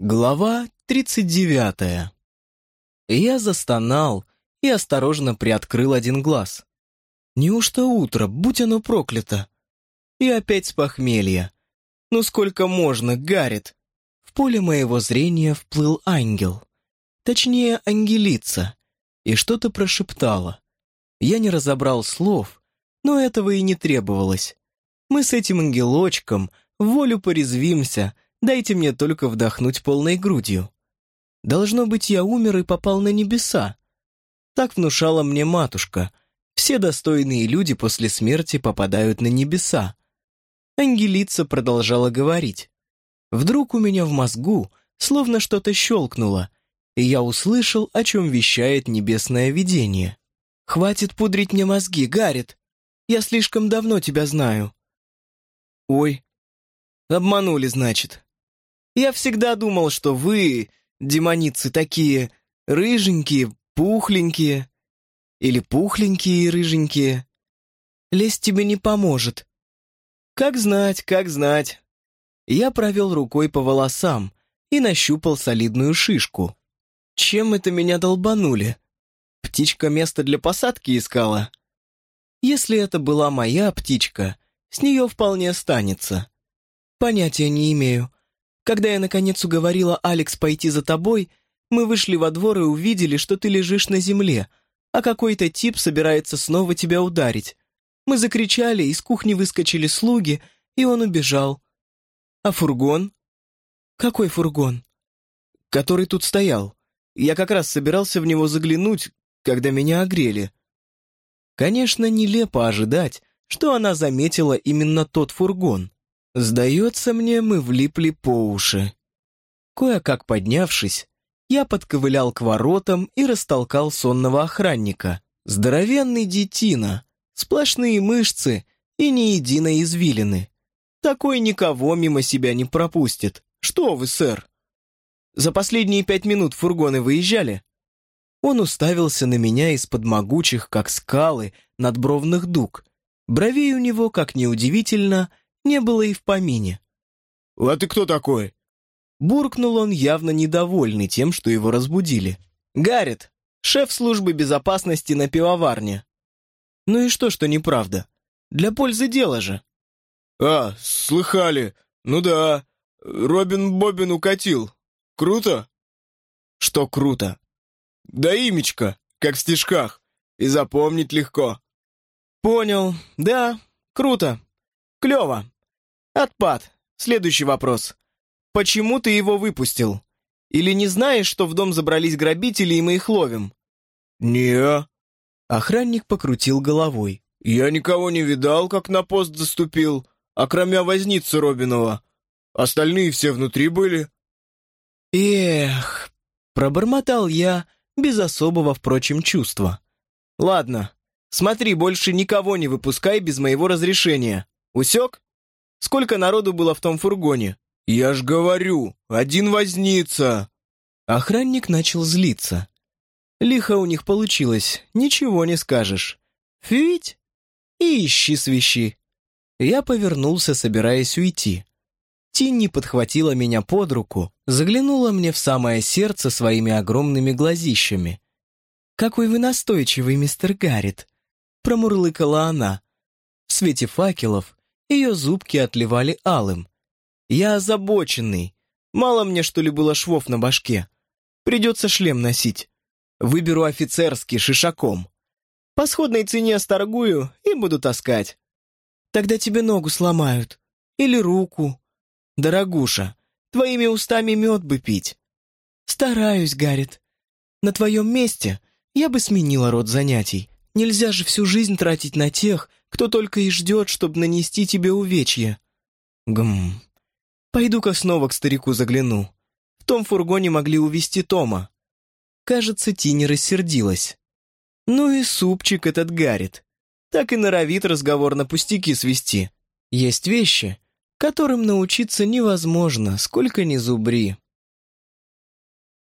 Глава 39. Я застонал и осторожно приоткрыл один глаз. Неужто утро, будь оно проклято? И опять с похмелья. Ну сколько можно, Гаррит? В поле моего зрения вплыл ангел. Точнее, ангелица. И что-то прошептала. Я не разобрал слов, но этого и не требовалось. Мы с этим ангелочком волю порезвимся — Дайте мне только вдохнуть полной грудью. Должно быть, я умер и попал на небеса. Так внушала мне матушка. Все достойные люди после смерти попадают на небеса. Ангелица продолжала говорить. Вдруг у меня в мозгу словно что-то щелкнуло, и я услышал, о чем вещает небесное видение. «Хватит пудрить мне мозги, Гаррит. Я слишком давно тебя знаю». «Ой, обманули, значит. Я всегда думал, что вы, демоницы, такие рыженькие, пухленькие. Или пухленькие и рыженькие. Лезть тебе не поможет. Как знать, как знать. Я провел рукой по волосам и нащупал солидную шишку. Чем это меня долбанули? Птичка место для посадки искала. Если это была моя птичка, с нее вполне останется. Понятия не имею, когда я, наконец, уговорила Алекс пойти за тобой, мы вышли во двор и увидели, что ты лежишь на земле, а какой-то тип собирается снова тебя ударить. Мы закричали, из кухни выскочили слуги, и он убежал. А фургон? Какой фургон? Который тут стоял. Я как раз собирался в него заглянуть, когда меня огрели. Конечно, нелепо ожидать, что она заметила именно тот фургон. Сдается мне, мы влипли по уши. Кое-как поднявшись, я подковылял к воротам и растолкал сонного охранника. Здоровенный детина, сплошные мышцы и ни единой извилины. Такой никого мимо себя не пропустит. Что вы, сэр? За последние пять минут фургоны выезжали? Он уставился на меня из-под могучих, как скалы, надбровных дуг. Бровей у него, как неудивительно, не было и в помине. «А ты кто такой?» Буркнул он, явно недовольный тем, что его разбудили. «Гаррит, шеф службы безопасности на пивоварне». «Ну и что, что неправда? Для пользы дела же». «А, слыхали. Ну да. Робин Бобин укатил. Круто?» «Что круто?» «Да имечко, как в стишках. И запомнить легко». «Понял. Да, круто. Клево. Отпад. Следующий вопрос. Почему ты его выпустил? Или не знаешь, что в дом забрались грабители, и мы их ловим? не Охранник покрутил головой. «Я никого не видал, как на пост заступил, а кроме возницы Робинова. Остальные все внутри были». «Эх!» — пробормотал я, без особого, впрочем, чувства. «Ладно, смотри, больше никого не выпускай без моего разрешения. Усек? Сколько народу было в том фургоне? Я ж говорю, один возница. Охранник начал злиться. Лихо у них получилось, ничего не скажешь. Фить! И ищи свищи. Я повернулся, собираясь уйти. Тинни подхватила меня под руку, заглянула мне в самое сердце своими огромными глазищами. «Какой вы настойчивый, мистер Гаррит!» Промурлыкала она. В свете факелов ее зубки отливали алым. Я озабоченный. Мало мне, что ли, было швов на башке. Придется шлем носить. Выберу офицерский, шишаком. По сходной цене сторгую и буду таскать. Тогда тебе ногу сломают. Или руку. Дорогуша, твоими устами мед бы пить. Стараюсь, Гаррит. На твоем месте я бы сменила род занятий. Нельзя же всю жизнь тратить на тех, кто только и ждет, чтобы нанести тебе увечье. Гм. Пойду-ка снова к старику загляну. В том фургоне могли увезти Тома. Кажется, Тини рассердилась. Ну и супчик этот гарит. Так и норовит разговор на пустяки свести. Есть вещи, которым научиться невозможно, сколько ни зубри.